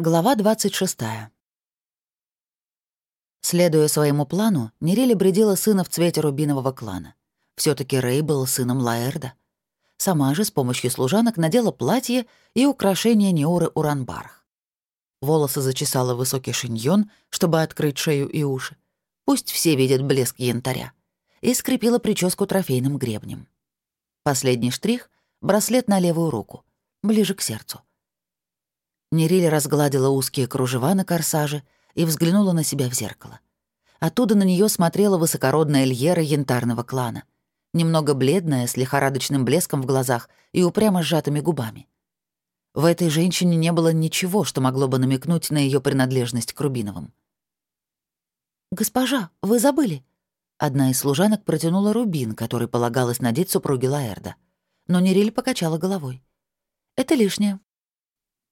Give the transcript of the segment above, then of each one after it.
Глава 26. Следуя своему плану, Нерили бредила сына в цвете рубинового клана. все таки Рэй был сыном Лаэрда. Сама же с помощью служанок надела платье и украшения Неоры Уранбарх. Волосы зачесала высокий шиньон, чтобы открыть шею и уши. Пусть все видят блеск янтаря. И скрепила прическу трофейным гребнем. Последний штрих — браслет на левую руку, ближе к сердцу — Нериль разгладила узкие кружева на корсаже и взглянула на себя в зеркало. Оттуда на нее смотрела высокородная Льера янтарного клана. Немного бледная, с лихорадочным блеском в глазах и упрямо сжатыми губами. В этой женщине не было ничего, что могло бы намекнуть на ее принадлежность к Рубиновым. «Госпожа, вы забыли?» Одна из служанок протянула рубин, который полагалось надеть супруге Лаэрда. Но Нериль покачала головой. «Это лишнее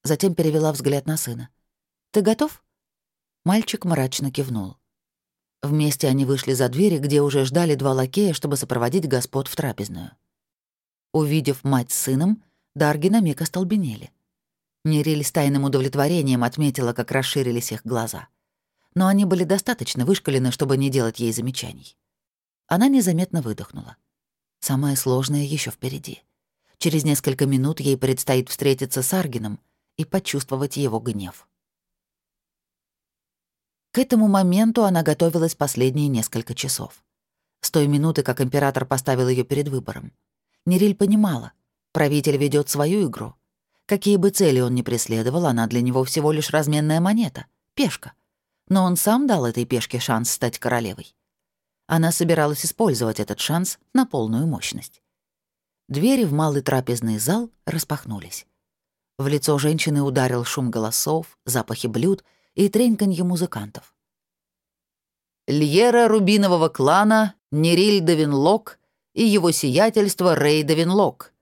затем перевела взгляд на сына. «Ты готов?» Мальчик мрачно кивнул. Вместе они вышли за двери, где уже ждали два лакея, чтобы сопроводить господ в трапезную. Увидев мать с сыном, Дарги на миг остолбенели. Нериль с тайным удовлетворением отметила, как расширились их глаза. Но они были достаточно вышкалены, чтобы не делать ей замечаний. Она незаметно выдохнула. Самое сложное еще впереди. Через несколько минут ей предстоит встретиться с Аргином — и почувствовать его гнев. К этому моменту она готовилась последние несколько часов. С той минуты, как император поставил ее перед выбором. Нериль понимала, правитель ведет свою игру. Какие бы цели он ни преследовал, она для него всего лишь разменная монета, пешка. Но он сам дал этой пешке шанс стать королевой. Она собиралась использовать этот шанс на полную мощность. Двери в малый трапезный зал распахнулись. В лицо женщины ударил шум голосов, запахи блюд и треньканье музыкантов. Льера Рубинового клана, Нериль Давинлок и его сиятельство Рей Давинлок,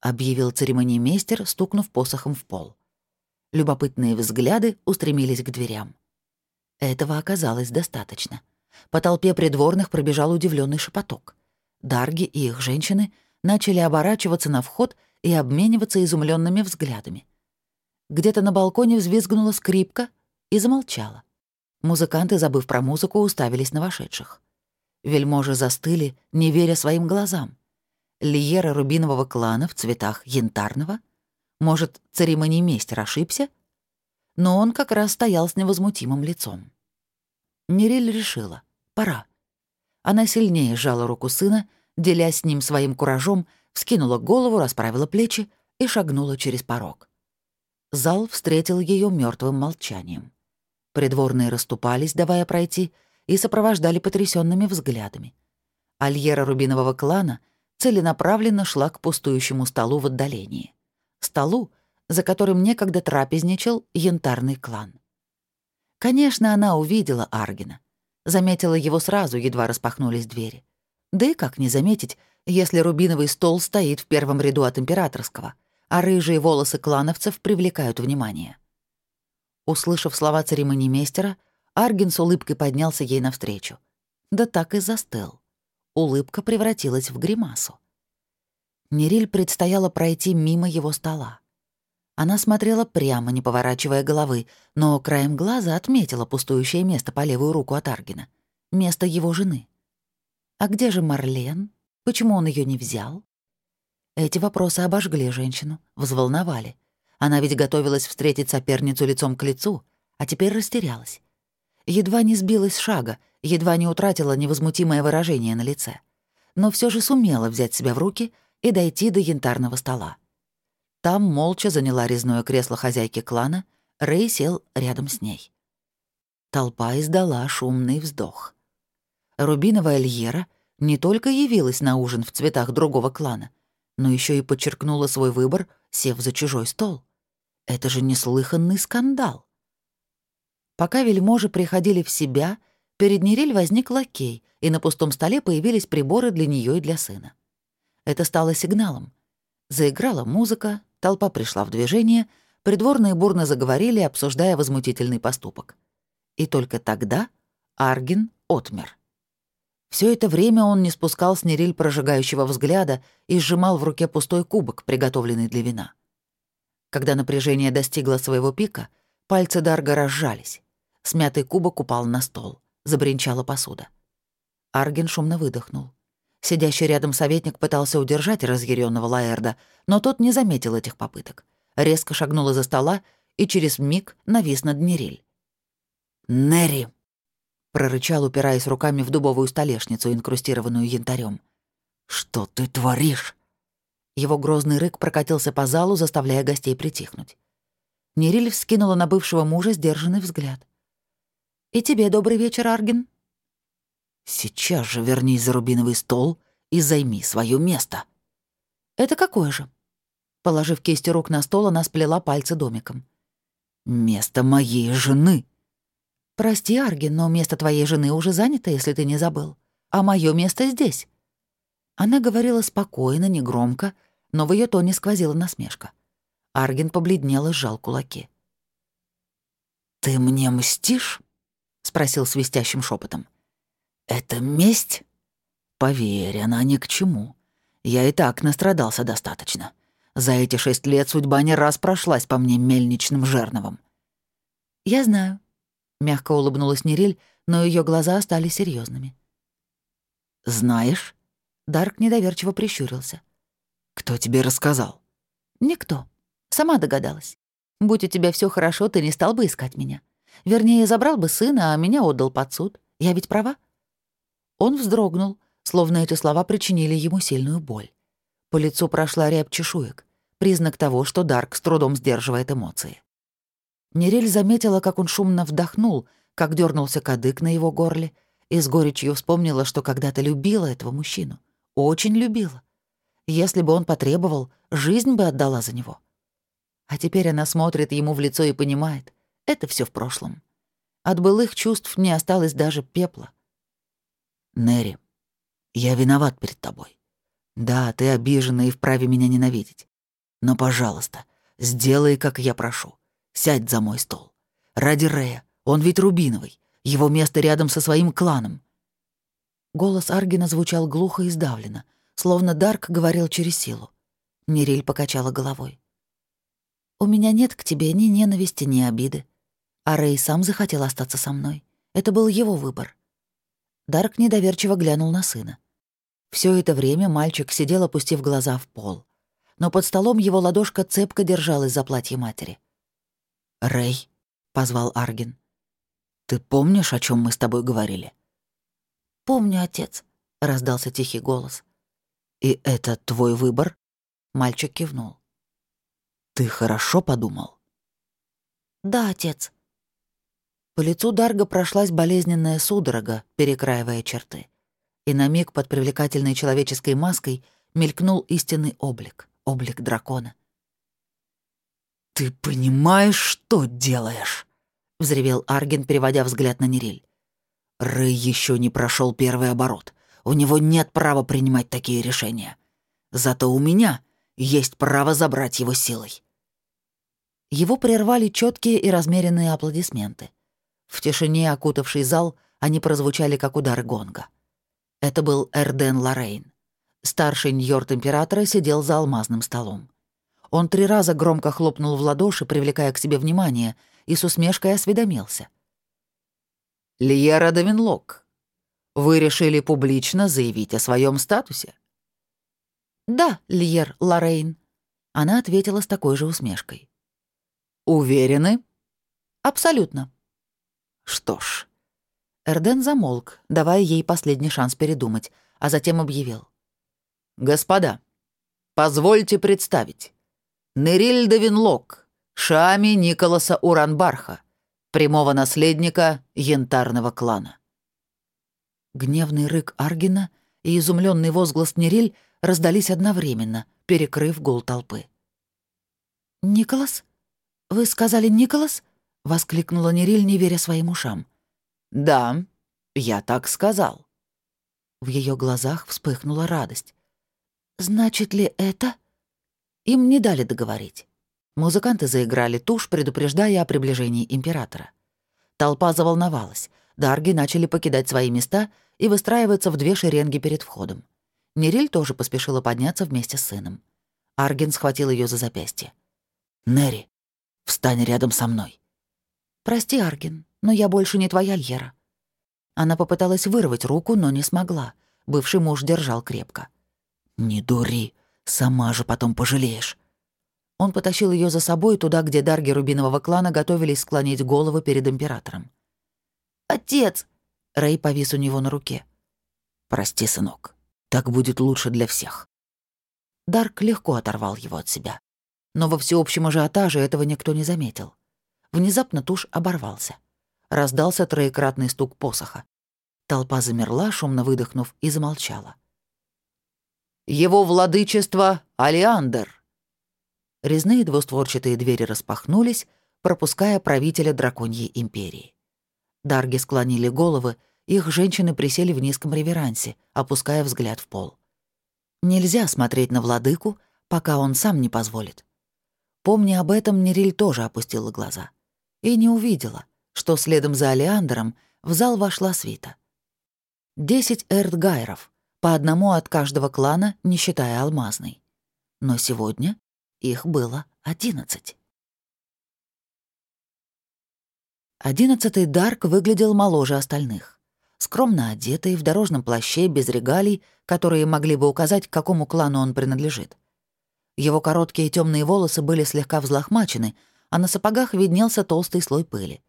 объявил церемониймейстер, стукнув посохом в пол. Любопытные взгляды устремились к дверям. Этого оказалось достаточно. По толпе придворных пробежал удивленный шепоток. Дарги и их женщины начали оборачиваться на вход и обмениваться изумленными взглядами. Где-то на балконе взвизгнула скрипка и замолчала. Музыканты, забыв про музыку, уставились на вошедших. Вельможи застыли, не веря своим глазам. Лиера рубинового клана в цветах янтарного? Может, церемониймейстер ошибся? Но он как раз стоял с невозмутимым лицом. Нериль решила. Пора. Она сильнее сжала руку сына, делясь с ним своим куражом, вскинула голову, расправила плечи и шагнула через порог. Зал встретил ее мертвым молчанием. Придворные расступались, давая пройти, и сопровождали потрясенными взглядами. Альера рубинового клана целенаправленно шла к пустующему столу в отдалении. Столу, за которым некогда трапезничал янтарный клан. Конечно, она увидела Аргина. Заметила его сразу, едва распахнулись двери. Да и как не заметить, если рубиновый стол стоит в первом ряду от императорского, а рыжие волосы клановцев привлекают внимание. Услышав слова церемонимейстера, Арген с улыбкой поднялся ей навстречу. Да так и застыл. Улыбка превратилась в гримасу. Нериль предстояло пройти мимо его стола. Она смотрела прямо, не поворачивая головы, но краем глаза отметила пустующее место по левую руку от Аргена. Место его жены. А где же Марлен? Почему он ее не взял? Эти вопросы обожгли женщину, взволновали. Она ведь готовилась встретить соперницу лицом к лицу, а теперь растерялась. Едва не сбилась с шага, едва не утратила невозмутимое выражение на лице. Но все же сумела взять себя в руки и дойти до янтарного стола. Там молча заняла резное кресло хозяйки клана, Рэй сел рядом с ней. Толпа издала шумный вздох. Рубиновая Льера не только явилась на ужин в цветах другого клана, но еще и подчеркнула свой выбор, сев за чужой стол. Это же неслыханный скандал. Пока вельможи приходили в себя, перед Нериль возник лакей, и на пустом столе появились приборы для нее и для сына. Это стало сигналом. Заиграла музыка, толпа пришла в движение, придворные бурно заговорили, обсуждая возмутительный поступок. И только тогда Аргин отмер. Все это время он не спускал с Нериль прожигающего взгляда и сжимал в руке пустой кубок, приготовленный для вина. Когда напряжение достигло своего пика, Пальцы Дарга разжались. Смятый кубок упал на стол. Забринчала посуда. Арген шумно выдохнул. Сидящий рядом советник пытался удержать разъяренного Лаэрда, но тот не заметил этих попыток. Резко шагнул из-за стола и через миг навис над Нериль. «Нерри!» — прорычал, упираясь руками в дубовую столешницу, инкрустированную янтарем. «Что ты творишь?» Его грозный рык прокатился по залу, заставляя гостей притихнуть. Нериль вскинула на бывшего мужа сдержанный взгляд. «И тебе добрый вечер, Арген», «Сейчас же вернись за рубиновый стол и займи свое место». «Это какое же?» Положив кисти рук на стол, она сплела пальцы домиком. «Место моей жены». «Прости, Арген, но место твоей жены уже занято, если ты не забыл. А мое место здесь». Она говорила спокойно, негромко, но в ее тоне сквозила насмешка. Арген побледнел и сжал кулаки. «Ты мне мстишь?» — спросил свистящим шепотом. «Это месть?» «Поверь, она ни к чему. Я и так настрадался достаточно. За эти шесть лет судьба не раз прошлась по мне мельничным жерновом». «Я знаю», — мягко улыбнулась Нериль, но ее глаза стали серьезными. «Знаешь?» — Дарк недоверчиво прищурился. «Кто тебе рассказал?» «Никто. Сама догадалась. Будь у тебя все хорошо, ты не стал бы искать меня. Вернее, забрал бы сына, а меня отдал под суд. Я ведь права?» Он вздрогнул, словно эти слова причинили ему сильную боль. По лицу прошла рябь чешуек, признак того, что Дарк с трудом сдерживает эмоции. Нерель заметила, как он шумно вдохнул, как дернулся кадык на его горле, и с горечью вспомнила, что когда-то любила этого мужчину. Очень любила. Если бы он потребовал, жизнь бы отдала за него. А теперь она смотрит ему в лицо и понимает, это все в прошлом. От былых чувств не осталось даже пепла. Нери, я виноват перед тобой. Да, ты обижена и вправе меня ненавидеть. Но, пожалуйста, сделай, как я прошу. Сядь за мой стол. Ради Рея. Он ведь Рубиновый. Его место рядом со своим кланом. Голос Аргина звучал глухо и сдавленно, словно Дарк говорил через силу. Нериль покачала головой. «У меня нет к тебе ни ненависти, ни обиды. А Рэй сам захотел остаться со мной. Это был его выбор. Дарк недоверчиво глянул на сына. Все это время мальчик сидел, опустив глаза в пол. Но под столом его ладошка цепко держалась за платье матери. «Рэй», — позвал Арген, — «ты помнишь, о чем мы с тобой говорили?» «Помню, отец», — раздался тихий голос. «И это твой выбор?» — мальчик кивнул. «Ты хорошо подумал?» «Да, отец», по лицу Дарга прошлась болезненная судорога, перекраивая черты. И на миг под привлекательной человеческой маской мелькнул истинный облик, облик дракона. «Ты понимаешь, что делаешь?» — взревел Арген, переводя взгляд на Нериль. «Рэй еще не прошел первый оборот. У него нет права принимать такие решения. Зато у меня есть право забрать его силой». Его прервали четкие и размеренные аплодисменты. В тишине, окутавший зал, они прозвучали как удары гонга. Это был Эрден Лорейн. Старший ньорд императора сидел за алмазным столом. Он три раза громко хлопнул в ладоши, привлекая к себе внимание, и с усмешкой осведомился. «Лиера Давинлок, вы решили публично заявить о своем статусе?» «Да, Льер Лорейн», — она ответила с такой же усмешкой. «Уверены?» «Абсолютно». Что ж. Эрден замолк, давая ей последний шанс передумать, а затем объявил. «Господа, позвольте представить. Нериль Винлок, Шами Николаса Уранбарха, прямого наследника янтарного клана». Гневный рык Аргина и изумленный возглас Нериль раздались одновременно, перекрыв гул толпы. «Николас? Вы сказали Николас?» — воскликнула Нериль, не веря своим ушам. «Да, я так сказал». В ее глазах вспыхнула радость. «Значит ли это?» Им не дали договорить. Музыканты заиграли тушь, предупреждая о приближении императора. Толпа заволновалась. Дарги начали покидать свои места и выстраиваться в две шеренги перед входом. Нериль тоже поспешила подняться вместе с сыном. Арген схватил ее за запястье. «Нери, встань рядом со мной». «Прости, Арген, но я больше не твоя Льера». Она попыталась вырвать руку, но не смогла. Бывший муж держал крепко. «Не дури, сама же потом пожалеешь». Он потащил ее за собой туда, где дарги рубинового клана готовились склонить голову перед императором. «Отец!» — Рэй повис у него на руке. «Прости, сынок, так будет лучше для всех». Дарк легко оторвал его от себя. Но во всеобщем ажиотаже этого никто не заметил. Внезапно тушь оборвался. Раздался троекратный стук посоха. Толпа замерла, шумно выдохнув, и замолчала. «Его владычество Алиандр!» Резные двустворчатые двери распахнулись, пропуская правителя драконьей империи. Дарги склонили головы, их женщины присели в низком реверансе, опуская взгляд в пол. Нельзя смотреть на владыку, пока он сам не позволит. Помня об этом, Нериль тоже опустила глаза. И не увидела, что следом за Алиандером в зал вошла свита. Десять эрдгайров, по одному от каждого клана, не считая алмазной. Но сегодня их было одиннадцать. Одиннадцатый Дарк выглядел моложе остальных. Скромно одетый, в дорожном плаще, без регалий, которые могли бы указать, к какому клану он принадлежит. Его короткие темные волосы были слегка взлохмачены, а на сапогах виднелся толстый слой пыли.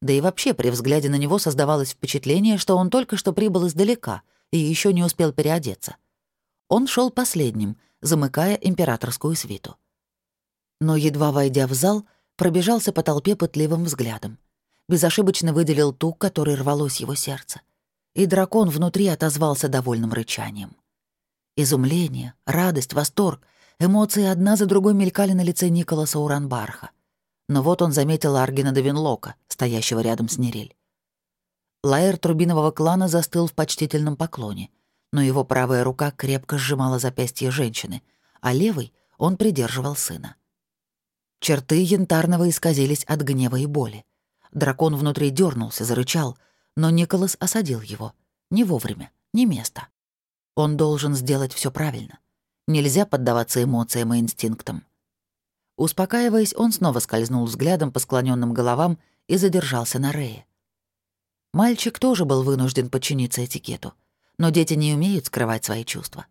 Да и вообще при взгляде на него создавалось впечатление, что он только что прибыл издалека и еще не успел переодеться. Он шел последним, замыкая императорскую свиту. Но, едва войдя в зал, пробежался по толпе пытливым взглядом. Безошибочно выделил ту, которой рвалось его сердце. И дракон внутри отозвался довольным рычанием. Изумление, радость, восторг Эмоции одна за другой мелькали на лице Николаса Уранбарха. Но вот он заметил Аргина Давинлока, стоящего рядом с Нериль. Лаэр Трубинового клана застыл в почтительном поклоне, но его правая рука крепко сжимала запястье женщины, а левой он придерживал сына. Черты янтарного исказились от гнева и боли. Дракон внутри дернулся, зарычал, но Николас осадил его. Не вовремя, не место. Он должен сделать все правильно. Нельзя поддаваться эмоциям и инстинктам. Успокаиваясь, он снова скользнул взглядом по склоненным головам и задержался на Рее. Мальчик тоже был вынужден подчиниться этикету, но дети не умеют скрывать свои чувства.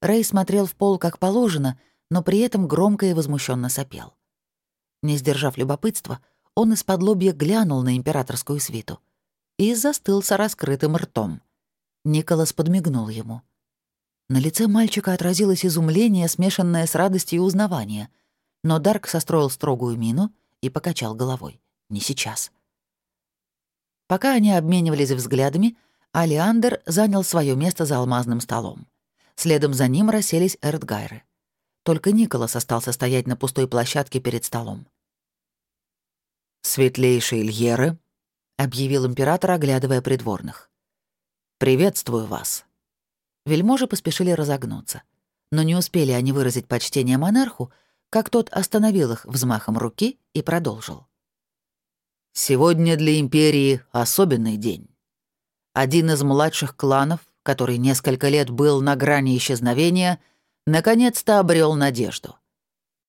Рэй смотрел в пол как положено, но при этом громко и возмущенно сопел. Не сдержав любопытства, он из-под лобья глянул на императорскую свиту и застыл с раскрытым ртом. Николас подмигнул ему — на лице мальчика отразилось изумление, смешанное с радостью и узнаванием. Но Дарк состроил строгую мину и покачал головой. Не сейчас. Пока они обменивались взглядами, Алиандр занял свое место за алмазным столом. Следом за ним расселись Эрдгайры. Только Николас остался стоять на пустой площадке перед столом. «Светлейшие Ильеры», — объявил император, оглядывая придворных. «Приветствую вас. Вельможи поспешили разогнуться. Но не успели они выразить почтение монарху, как тот остановил их взмахом руки и продолжил. «Сегодня для империи особенный день. Один из младших кланов, который несколько лет был на грани исчезновения, наконец-то обрел надежду.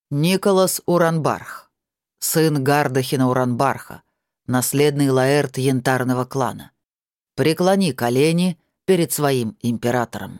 Николас Уранбарх, сын Гардахина Уранбарха, наследный лаэрт янтарного клана. Преклони колени перед своим императором.